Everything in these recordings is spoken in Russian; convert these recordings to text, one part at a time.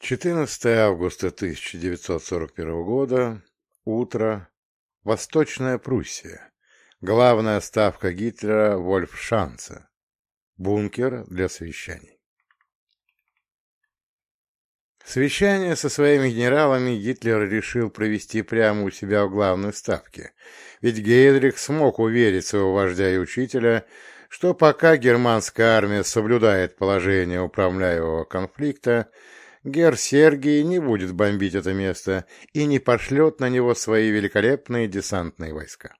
14 августа 1941 года. Утро. Восточная Пруссия. Главная ставка Гитлера Вольфшанце. Бункер для совещаний. Совещание со своими генералами Гитлер решил провести прямо у себя в главной ставке, ведь Гейдрих смог уверить своего вождя и учителя, что пока германская армия соблюдает положение управляемого конфликта, Гер Сергий не будет бомбить это место и не пошлет на него свои великолепные десантные войска.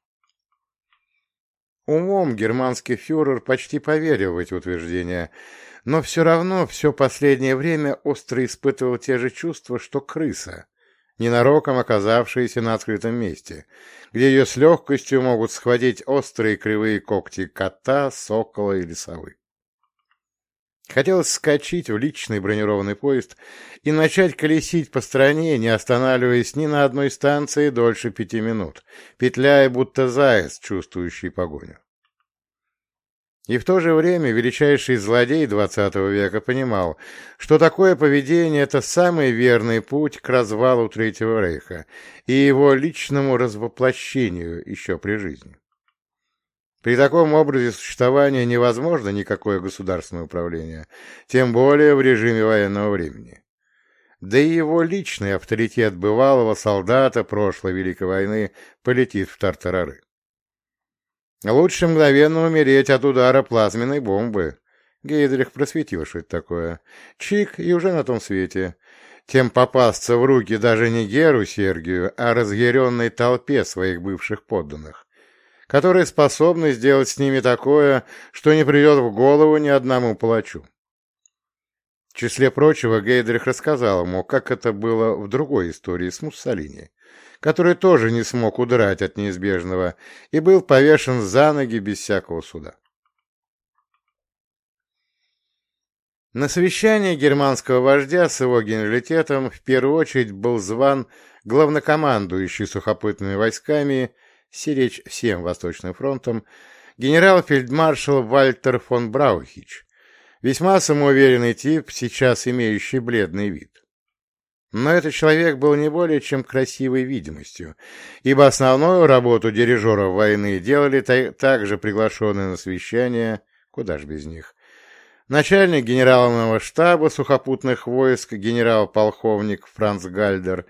Умом германский фюрер почти поверил в эти утверждения, но все равно все последнее время остро испытывал те же чувства, что крыса, ненароком оказавшаяся на открытом месте, где ее с легкостью могут схватить острые кривые когти кота, сокола или совы. Хотелось скачать в личный бронированный поезд и начать колесить по стране, не останавливаясь ни на одной станции дольше пяти минут, петляя будто заяц, чувствующий погоню. И в то же время величайший злодей XX века понимал, что такое поведение – это самый верный путь к развалу Третьего Рейха и его личному развоплощению еще при жизни. При таком образе существования невозможно никакое государственное управление, тем более в режиме военного времени. Да и его личный авторитет бывалого солдата прошлой Великой войны полетит в тартарары. Лучше мгновенно умереть от удара плазменной бомбы. Гейдрих просветил, что это такое. Чик, и уже на том свете. Тем попасться в руки даже не Геру Сергию, а разъяренной толпе своих бывших подданных которые способны сделать с ними такое, что не придет в голову ни одному палачу. В числе прочего, Гейдрих рассказал ему, как это было в другой истории с Муссолини, который тоже не смог удрать от неизбежного и был повешен за ноги без всякого суда. На совещании германского вождя с его генералитетом в первую очередь был зван главнокомандующий сухопутными войсками сиречь всем Восточным фронтом, генерал-фельдмаршал Вальтер фон Браухич, весьма самоуверенный тип, сейчас имеющий бледный вид. Но этот человек был не более чем красивой видимостью, ибо основную работу дирижеров войны делали также приглашенные на совещание, куда ж без них, начальник генерального штаба сухопутных войск генерал-полковник Франц Гальдер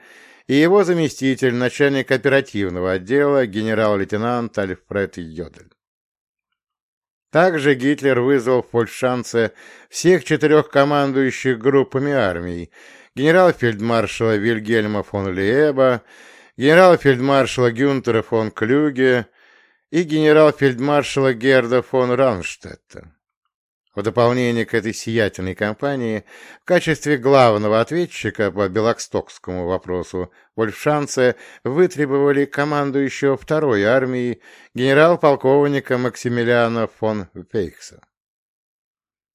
и его заместитель, начальник оперативного отдела, генерал-лейтенант Альфред Йодель. Также Гитлер вызвал в Фольшанце всех четырех командующих группами армий, генерал-фельдмаршала Вильгельма фон Лиеба, генерал-фельдмаршала Гюнтера фон Клюге и генерал-фельдмаршала Герда фон Ранштетта. В дополнение к этой сиятельной кампании, в качестве главного ответчика по Белокстокскому вопросу Вольфшанце вытребовали командующего второй армией генерал-полковника Максимилиана фон Фейкса.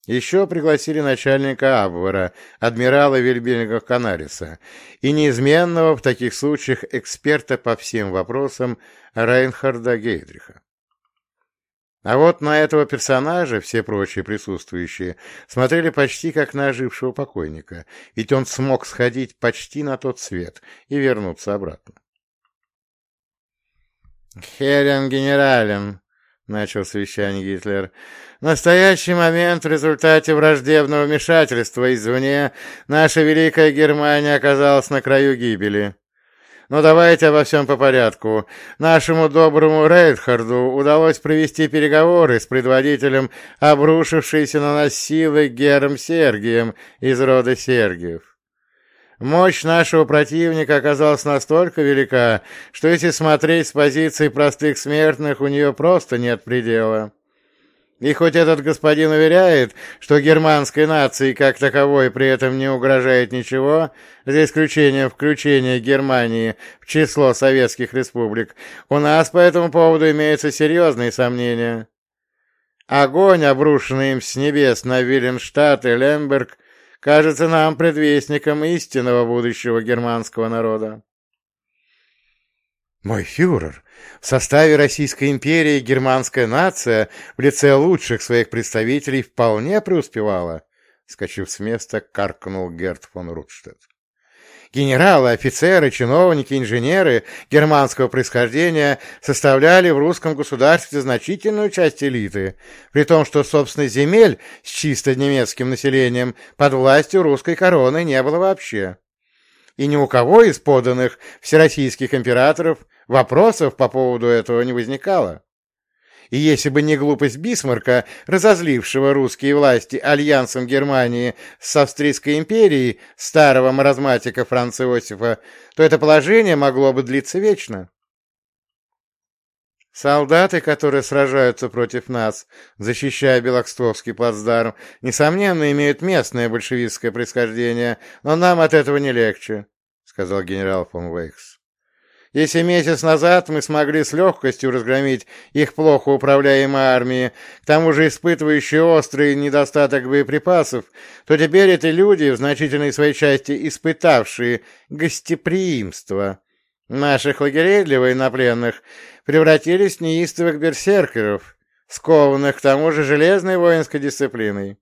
Еще пригласили начальника Абвера, адмирала Вильбельга Канариса, и неизменного в таких случаях эксперта по всем вопросам Рейнхарда Гейдриха. А вот на этого персонажа все прочие присутствующие смотрели почти как на ожившего покойника, ведь он смог сходить почти на тот свет и вернуться обратно. «Херен генерален», — начал совещание Гитлер, — «в настоящий момент в результате враждебного вмешательства извне наша Великая Германия оказалась на краю гибели». Но давайте обо всем по порядку. Нашему доброму Рейдхарду удалось провести переговоры с предводителем обрушившейся на нас силы Гером Сергием из рода Сергиев. Мощь нашего противника оказалась настолько велика, что если смотреть с позиции простых смертных, у нее просто нет предела. И хоть этот господин уверяет, что германской нации как таковой при этом не угрожает ничего, за исключением включения Германии в число советских республик, у нас по этому поводу имеются серьезные сомнения. Огонь, обрушенный им с небес на Виленштадт и Лемберг, кажется нам предвестником истинного будущего германского народа. «Мой фюрер, в составе Российской империи германская нация в лице лучших своих представителей вполне преуспевала», — скачив с места, каркнул Герт фон Рутштедт. Генералы, офицеры, чиновники, инженеры германского происхождения составляли в русском государстве значительную часть элиты, при том, что, собственно, земель с чисто немецким населением под властью русской короны не было вообще. И ни у кого из поданных всероссийских императоров вопросов по поводу этого не возникало. И если бы не глупость Бисмарка, разозлившего русские власти альянсом Германии с Австрийской империей старого маразматика Франца Иосифа, то это положение могло бы длиться вечно. Солдаты, которые сражаются против нас, защищая Белокстовский плацдарм, несомненно, имеют местное большевистское происхождение, но нам от этого не легче, — сказал генерал фон Вейхс. Если месяц назад мы смогли с легкостью разгромить их плохо управляемые армии, к тому же испытывающие острый недостаток боеприпасов, то теперь эти люди, в значительной своей части испытавшие гостеприимство наших лагерей для военнопленных, превратились в неистовых берсеркеров, скованных к тому же железной воинской дисциплиной.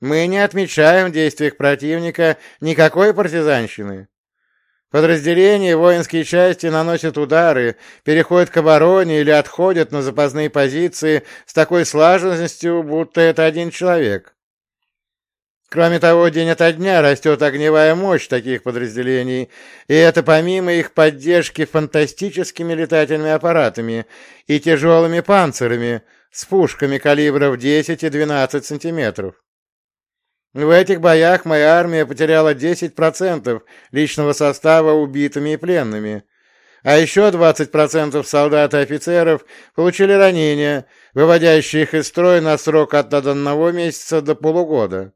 Мы не отмечаем в действиях противника никакой партизанщины. Подразделения воинские части наносят удары, переходят к обороне или отходят на запасные позиции с такой слаженностью, будто это один человек. Кроме того, день ото дня растет огневая мощь таких подразделений, и это помимо их поддержки фантастическими летательными аппаратами и тяжелыми панцирами с пушками калибров 10 и 12 сантиметров. В этих боях моя армия потеряла 10% личного состава убитыми и пленными, а еще 20% солдат и офицеров получили ранения, выводящие их из строя на срок от одного месяца до полугода.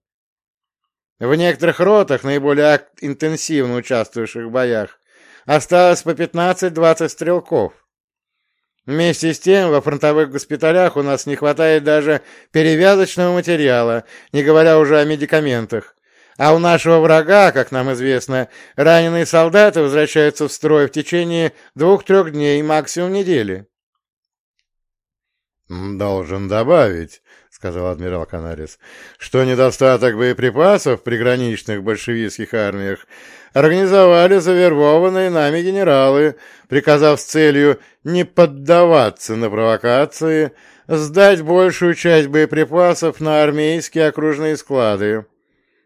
В некоторых ротах, наиболее интенсивно участвующих в боях, осталось по 15-20 стрелков. Вместе с тем, во фронтовых госпиталях у нас не хватает даже перевязочного материала, не говоря уже о медикаментах. А у нашего врага, как нам известно, раненые солдаты возвращаются в строй в течение двух-трех дней, максимум недели. «Должен добавить», — сказал адмирал Канарис, — «что недостаток боеприпасов в приграничных большевистских армиях организовали завербованные нами генералы, приказав с целью не поддаваться на провокации, сдать большую часть боеприпасов на армейские окружные склады.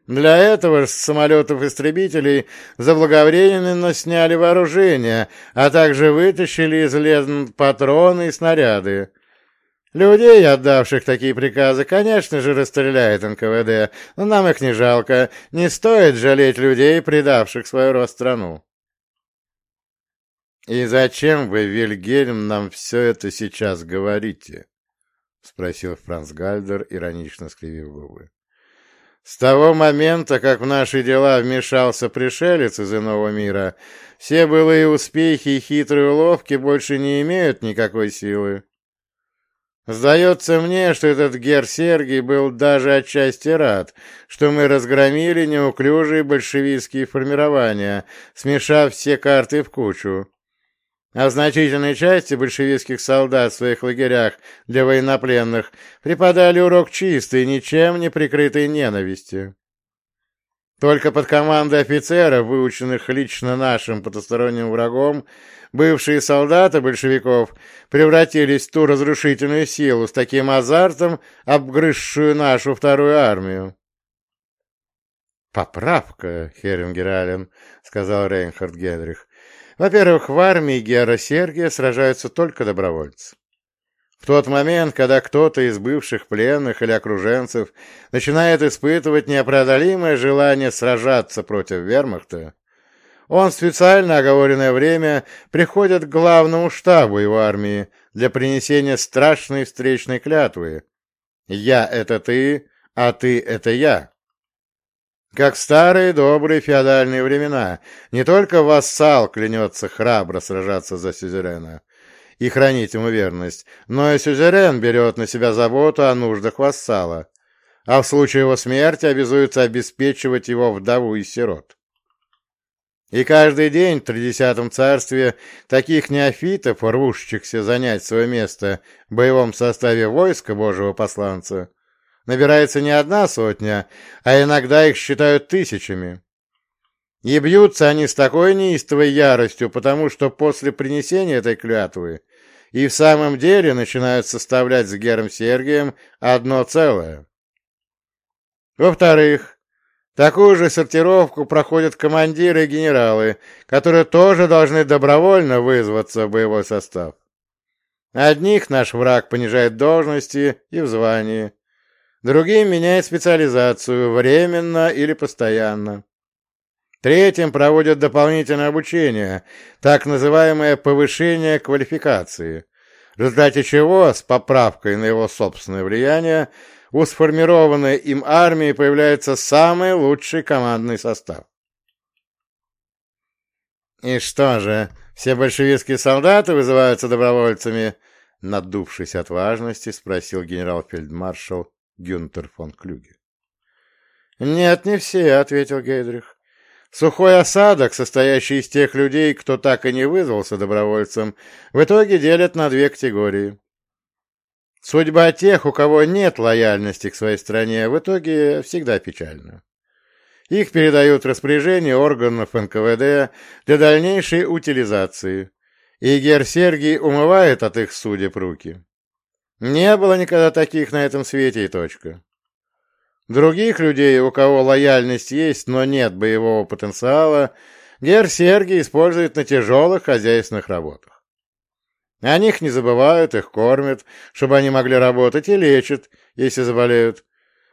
Для этого с самолетов-истребителей заблаговременно сняли вооружение, а также вытащили из лен патроны и снаряды. Людей, отдавших такие приказы, конечно же, расстреляет НКВД, но нам их не жалко. Не стоит жалеть людей, предавших свою родстрану. «И зачем вы, Вильгельм, нам все это сейчас говорите?» — спросил Франц Гальдер, иронично скривив губы. «С того момента, как в наши дела вмешался пришелец из иного мира, все былые успехи и хитрые уловки больше не имеют никакой силы. Сдается мне, что этот гер Сергий был даже отчасти рад, что мы разгромили неуклюжие большевистские формирования, смешав все карты в кучу. А значительной части большевистских солдат в своих лагерях для военнопленных преподали урок чистой, ничем не прикрытой ненависти. Только под командой офицеров, выученных лично нашим потусторонним врагом, бывшие солдаты большевиков превратились в ту разрушительную силу с таким азартом, обгрызшую нашу вторую армию. «Поправка, Херингерален», — сказал Рейнхард Генрих. «Во-первых, в армии Гера Сергия сражаются только добровольцы. В тот момент, когда кто-то из бывших пленных или окруженцев начинает испытывать непреодолимое желание сражаться против вермахта, он в специально оговоренное время приходит к главному штабу его армии для принесения страшной встречной клятвы. «Я — это ты, а ты — это я». Как в старые добрые феодальные времена, не только вассал клянется храбро сражаться за сюзерена, и хранить ему верность, но и сюзерен берет на себя заботу о нуждах вассала, а в случае его смерти обязуется обеспечивать его вдову и сирот. И каждый день в Тридесятом царстве таких неофитов, рвущихся занять свое место в боевом составе войска Божьего посланца, набирается не одна сотня, а иногда их считают тысячами. И бьются они с такой неистовой яростью, потому что после принесения этой клятвы и в самом деле начинают составлять с Гером Сергием одно целое. Во-вторых, такую же сортировку проходят командиры и генералы, которые тоже должны добровольно вызваться в боевой состав. Одних наш враг понижает должности и в звании, другим меняет специализацию временно или постоянно. Третьим проводят дополнительное обучение, так называемое повышение квалификации, в результате чего, с поправкой на его собственное влияние, у сформированной им армии появляется самый лучший командный состав. «И что же, все большевистские солдаты вызываются добровольцами?» Надувшись от важности, спросил генерал-фельдмаршал Гюнтер фон Клюге. «Нет, не все», — ответил Гейдрих. Сухой осадок, состоящий из тех людей, кто так и не вызвался добровольцем, в итоге делят на две категории. Судьба тех, у кого нет лояльности к своей стране, в итоге всегда печальна. Их передают в распоряжение органов НКВД для дальнейшей утилизации, и Гер Сергий умывает от их судеб руки. Не было никогда таких на этом свете и точка. Других людей, у кого лояльность есть, но нет боевого потенциала, Гер Сергий использует на тяжелых хозяйственных работах. О них не забывают, их кормят, чтобы они могли работать, и лечат, если заболеют,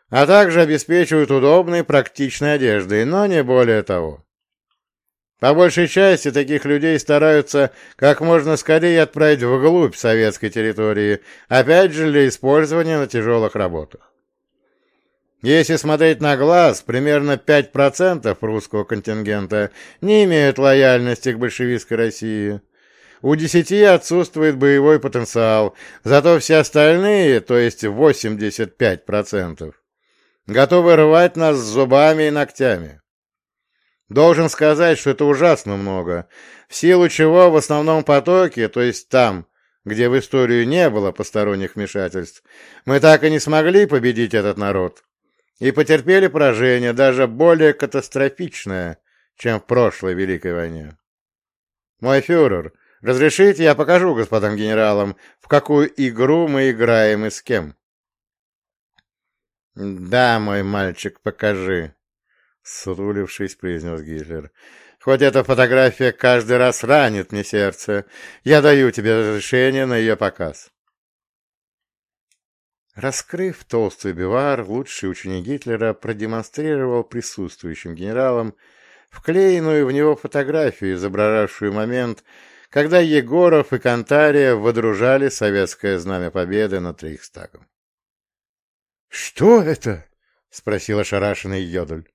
а также обеспечивают удобной, практичной одеждой, но не более того. По большей части таких людей стараются как можно скорее отправить вглубь советской территории, опять же для использования на тяжелых работах. Если смотреть на глаз, примерно 5% русского контингента не имеют лояльности к большевистской России. У 10 отсутствует боевой потенциал, зато все остальные, то есть 85%, готовы рвать нас зубами и ногтями. Должен сказать, что это ужасно много, в силу чего в основном потоке, то есть там, где в историю не было посторонних вмешательств, мы так и не смогли победить этот народ и потерпели поражение, даже более катастрофичное, чем в прошлой Великой войне. Мой фюрер, разрешите я покажу господам генералам, в какую игру мы играем и с кем? Да, мой мальчик, покажи, сутулившись, произнес Гитлер. Хоть эта фотография каждый раз ранит мне сердце, я даю тебе разрешение на ее показ. Раскрыв толстый бивар, лучший ученик Гитлера продемонстрировал присутствующим генералам вклеенную в него фотографию, изображавшую момент, когда Егоров и Кантария водружали советское знамя победы над Рейхстагом. «Что это?» — спросил ошарашенный Йодль.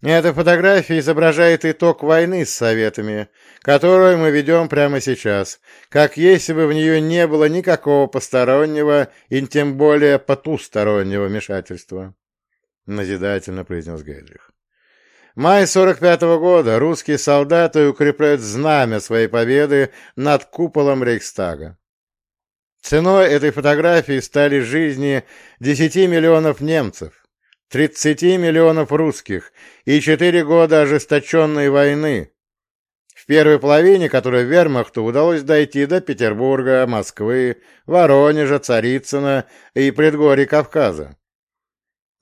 Эта фотография изображает итог войны с Советами, которую мы ведем прямо сейчас, как если бы в нее не было никакого постороннего и тем более потустороннего вмешательства, — назидательно произнес Гейдрих. Май 45-го года русские солдаты укрепляют знамя своей победы над куполом Рейхстага. Ценой этой фотографии стали жизни 10 миллионов немцев, 30 миллионов русских и 4 года ожесточенной войны, в первой половине которой вермахту удалось дойти до Петербурга, Москвы, Воронежа, Царицына и предгорий Кавказа.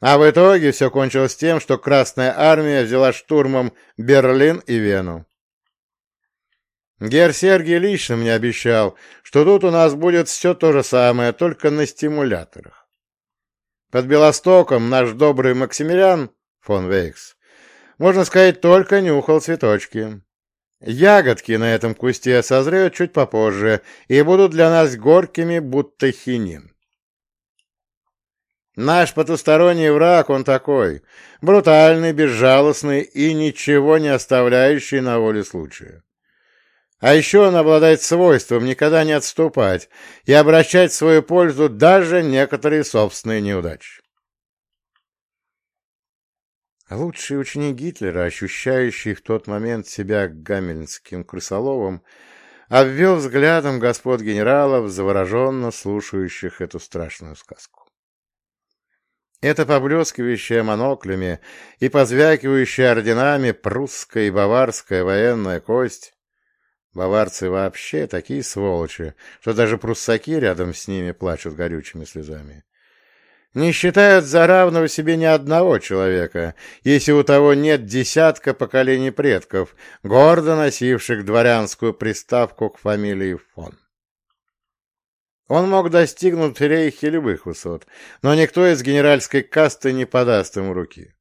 А в итоге все кончилось тем, что Красная Армия взяла штурмом Берлин и Вену. Гер Сергий лично мне обещал, что тут у нас будет все то же самое, только на стимуляторах. Под Белостоком наш добрый Максимилиан фон Вейкс, можно сказать, только нюхал цветочки. Ягодки на этом кусте созреют чуть попозже и будут для нас горькими, будто хинин. Наш потусторонний враг, он такой, брутальный, безжалостный и ничего не оставляющий на воле случая. А еще он обладает свойством никогда не отступать и обращать в свою пользу даже некоторые собственные неудачи. Лучший ученик Гитлера, ощущающий в тот момент себя гамельнским крысоловом, обвел взглядом господ генералов, завороженно слушающих эту страшную сказку. Это поблескивающая моноклями и позвякивающая орденами прусская и баварская военная кость. Баварцы вообще такие сволочи, что даже пруссаки рядом с ними плачут горючими слезами. Не считают за равного себе ни одного человека, если у того нет десятка поколений предков, гордо носивших дворянскую приставку к фамилии фон. Он мог достигнуть в рейхе любых высот, но никто из генеральской касты не подаст ему руки.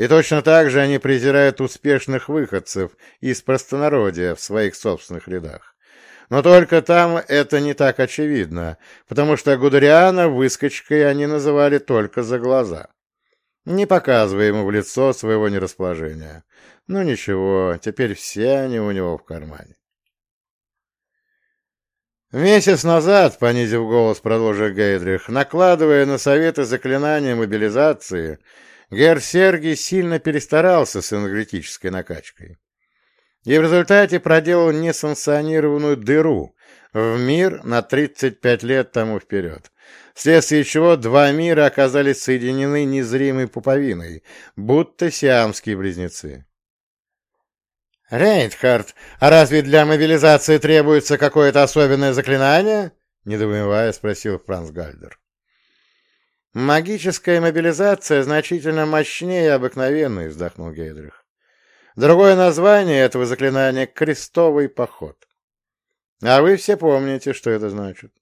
И точно так же они презирают успешных выходцев из простонародья в своих собственных рядах. Но только там это не так очевидно, потому что Гудериана выскочкой они называли только за глаза, не показывая ему в лицо своего нерасположения. Ну ничего, теперь все они у него в кармане. Месяц назад, понизив голос, продолжил Гейдрих, накладывая на советы заклинания мобилизации, Гер Сергий сильно перестарался с энергетической накачкой. И в результате проделал несанкционированную дыру в мир на 35 лет тому вперед, вследствие чего два мира оказались соединены незримой пуповиной, будто сиамские близнецы. «Рейнхард, а разве для мобилизации требуется какое-то особенное заклинание?» — недоумевая спросил Франц Гальдер. «Магическая мобилизация значительно мощнее обыкновенной», — вздохнул Гейдрих. «Другое название этого заклинания — крестовый поход. А вы все помните, что это значит.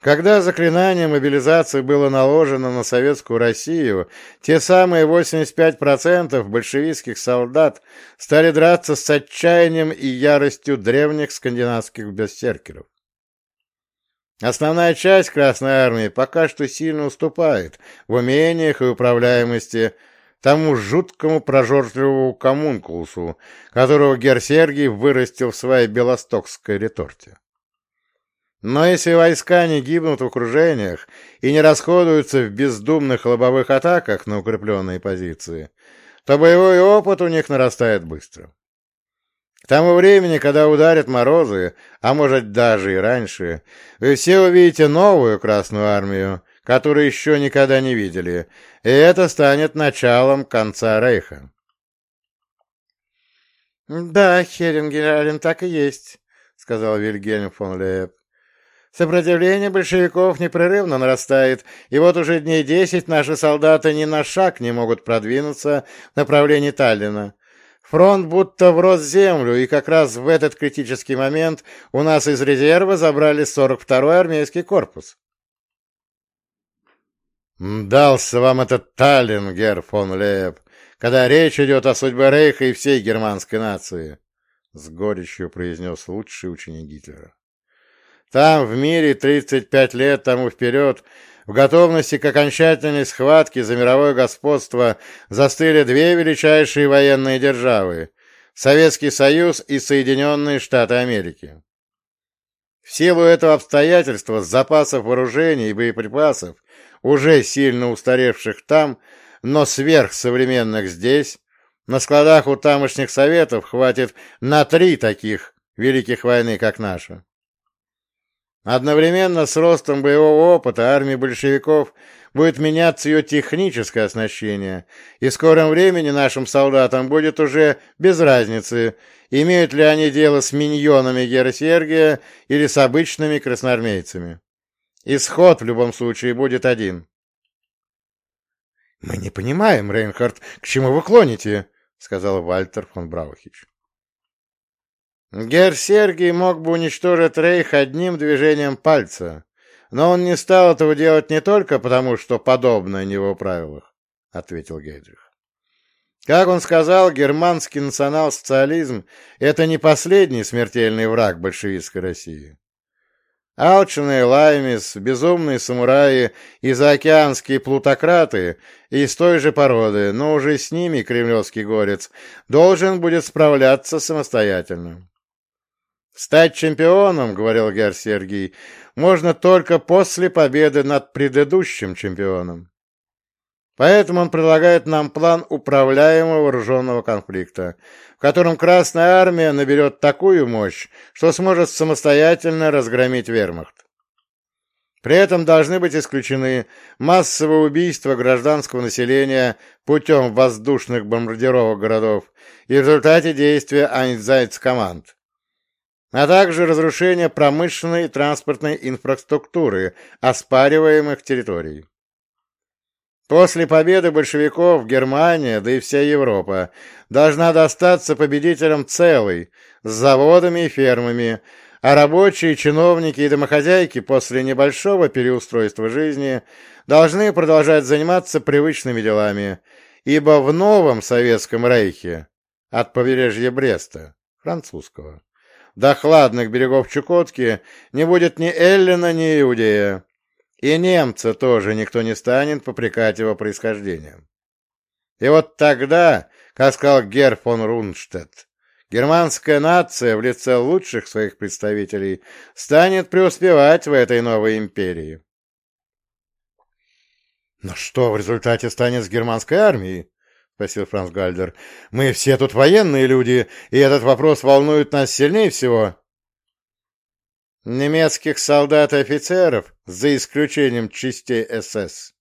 Когда заклинание мобилизации было наложено на советскую Россию, те самые 85% большевистских солдат стали драться с отчаянием и яростью древних скандинавских берсеркеров. Основная часть Красной Армии пока что сильно уступает в умениях и управляемости тому жуткому прожорливому коммункулусу, которого Герсергий вырастил в своей белостокской реторте. Но если войска не гибнут в окружениях и не расходуются в бездумных лобовых атаках на укрепленные позиции, то боевой опыт у них нарастает быстро. К тому времени, когда ударят морозы, а может даже и раньше, вы все увидите новую Красную Армию, которую еще никогда не видели, и это станет началом конца Рейха. — Да, Херингерален, так и есть, — сказал Вильгельм фон Лейб. Сопротивление большевиков непрерывно нарастает, и вот уже дней десять наши солдаты ни на шаг не могут продвинуться в направлении Таллина. Фронт будто врос в землю, и как раз в этот критический момент у нас из резерва забрали 42-й армейский корпус. «Дался вам этот Таллин, Герр фон Лейб, когда речь идет о судьбе Рейха и всей германской нации», — с горечью произнес лучший ученик Гитлера. Там, в мире, 35 лет тому вперед, в готовности к окончательной схватке за мировое господство застыли две величайшие военные державы — Советский Союз и Соединенные Штаты Америки. В силу этого обстоятельства запасов вооружений и боеприпасов, уже сильно устаревших там, но сверхсовременных здесь, на складах у тамошних советов хватит на три таких великих войны, как наша. Одновременно с ростом боевого опыта армии большевиков будет меняться ее техническое оснащение, и в скором времени нашим солдатам будет уже без разницы, имеют ли они дело с миньонами Гера Сергия или с обычными красноармейцами. Исход в любом случае будет один. — Мы не понимаем, Рейнхард, к чему вы клоните, — сказал Вальтер фон Браухич. Гер Сергий мог бы уничтожить Рейх одним движением пальца, но он не стал этого делать не только потому, что подобное не в его правилах, — ответил Гейдрих. Как он сказал, германский национал-социализм — это не последний смертельный враг большевистской России. Алчные лаймис, безумные самураи и заокеанские плутократы из той же породы, но уже с ними кремлевский горец должен будет справляться самостоятельно. «Стать чемпионом, — говорил Гер Сергий, — можно только после победы над предыдущим чемпионом. Поэтому он предлагает нам план управляемого вооруженного конфликта, в котором Красная Армия наберет такую мощь, что сможет самостоятельно разгромить вермахт. При этом должны быть исключены массовые убийства гражданского населения путем воздушных бомбардировок городов и в результате действия Айнзайц-команд, а также разрушение промышленной и транспортной инфраструктуры оспариваемых территорий. После победы большевиков Германия, да и вся Европа, должна достаться победителям целой, с заводами и фермами, а рабочие, чиновники и домохозяйки после небольшого переустройства жизни должны продолжать заниматься привычными делами, ибо в новом Советском Рейхе от побережья Бреста, французского, до хладных берегов Чукотки не будет ни Эллина, ни Иудея, и немца тоже никто не станет попрекать его происхождением. И вот тогда, как сказал Гер фон Рунштедт, Германская нация в лице лучших своих представителей станет преуспевать в этой новой империи. «Но что в результате станет с германской армией?» — спросил Франц Гальдер. «Мы все тут военные люди, и этот вопрос волнует нас сильнее всего». «Немецких солдат и офицеров, за исключением частей СС,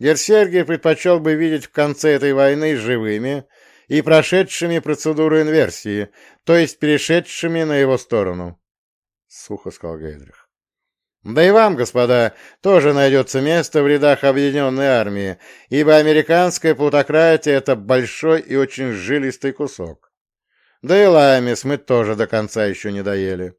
Герсергий предпочел бы видеть в конце этой войны живыми и прошедшими процедуру инверсии, то есть перешедшими на его сторону. — сухо сказал Гейдрих. — Да и вам, господа, тоже найдется место в рядах объединенной армии, ибо американская плутократия — это большой и очень жилистый кусок. Да и Ламис мы тоже до конца еще не доели.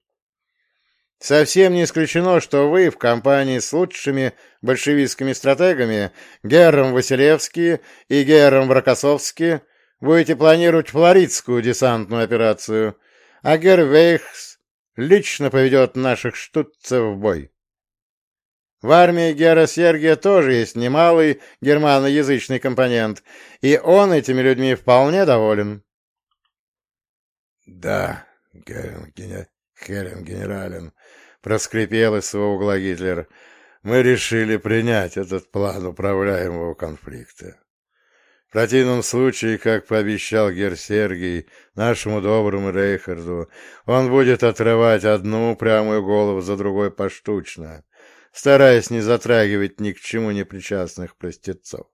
Совсем не исключено, что вы в компании с лучшими большевистскими стратегами Гером Василевски и Гером Вракосовски Будете планировать флоридскую десантную операцию, а Гервейхс лично поведет наших штутцев в бой. В армии Гера Сергия тоже есть немалый германоязычный компонент, и он этими людьми вполне доволен. — Да, Герен, Херен генерален, — проскрипел из своего угла Гитлер, — мы решили принять этот план управляемого конфликта. В противном случае, как пообещал гер Сергий нашему доброму Рейхарду, он будет отрывать одну прямую голову за другой поштучно, стараясь не затрагивать ни к чему непричастных простецов.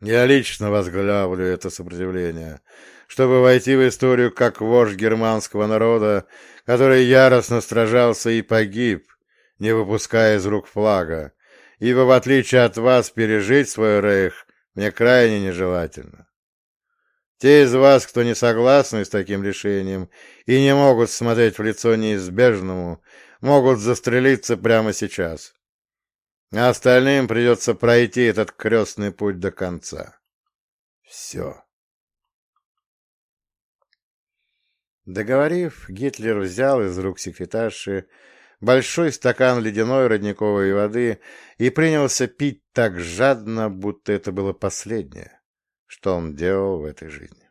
Я лично возглавлю это сопротивление, чтобы войти в историю как вождь германского народа, который яростно сражался и погиб, не выпуская из рук флага, ибо, в отличие от вас, пережить свой рейх мне крайне нежелательно. Те из вас, кто не согласны с таким решением и не могут смотреть в лицо неизбежному, могут застрелиться прямо сейчас. А остальным придется пройти этот крестный путь до конца. Все. Договорив, Гитлер взял из рук секретарши большой стакан ледяной родниковой воды и принялся пить так жадно, будто это было последнее, что он делал в этой жизни.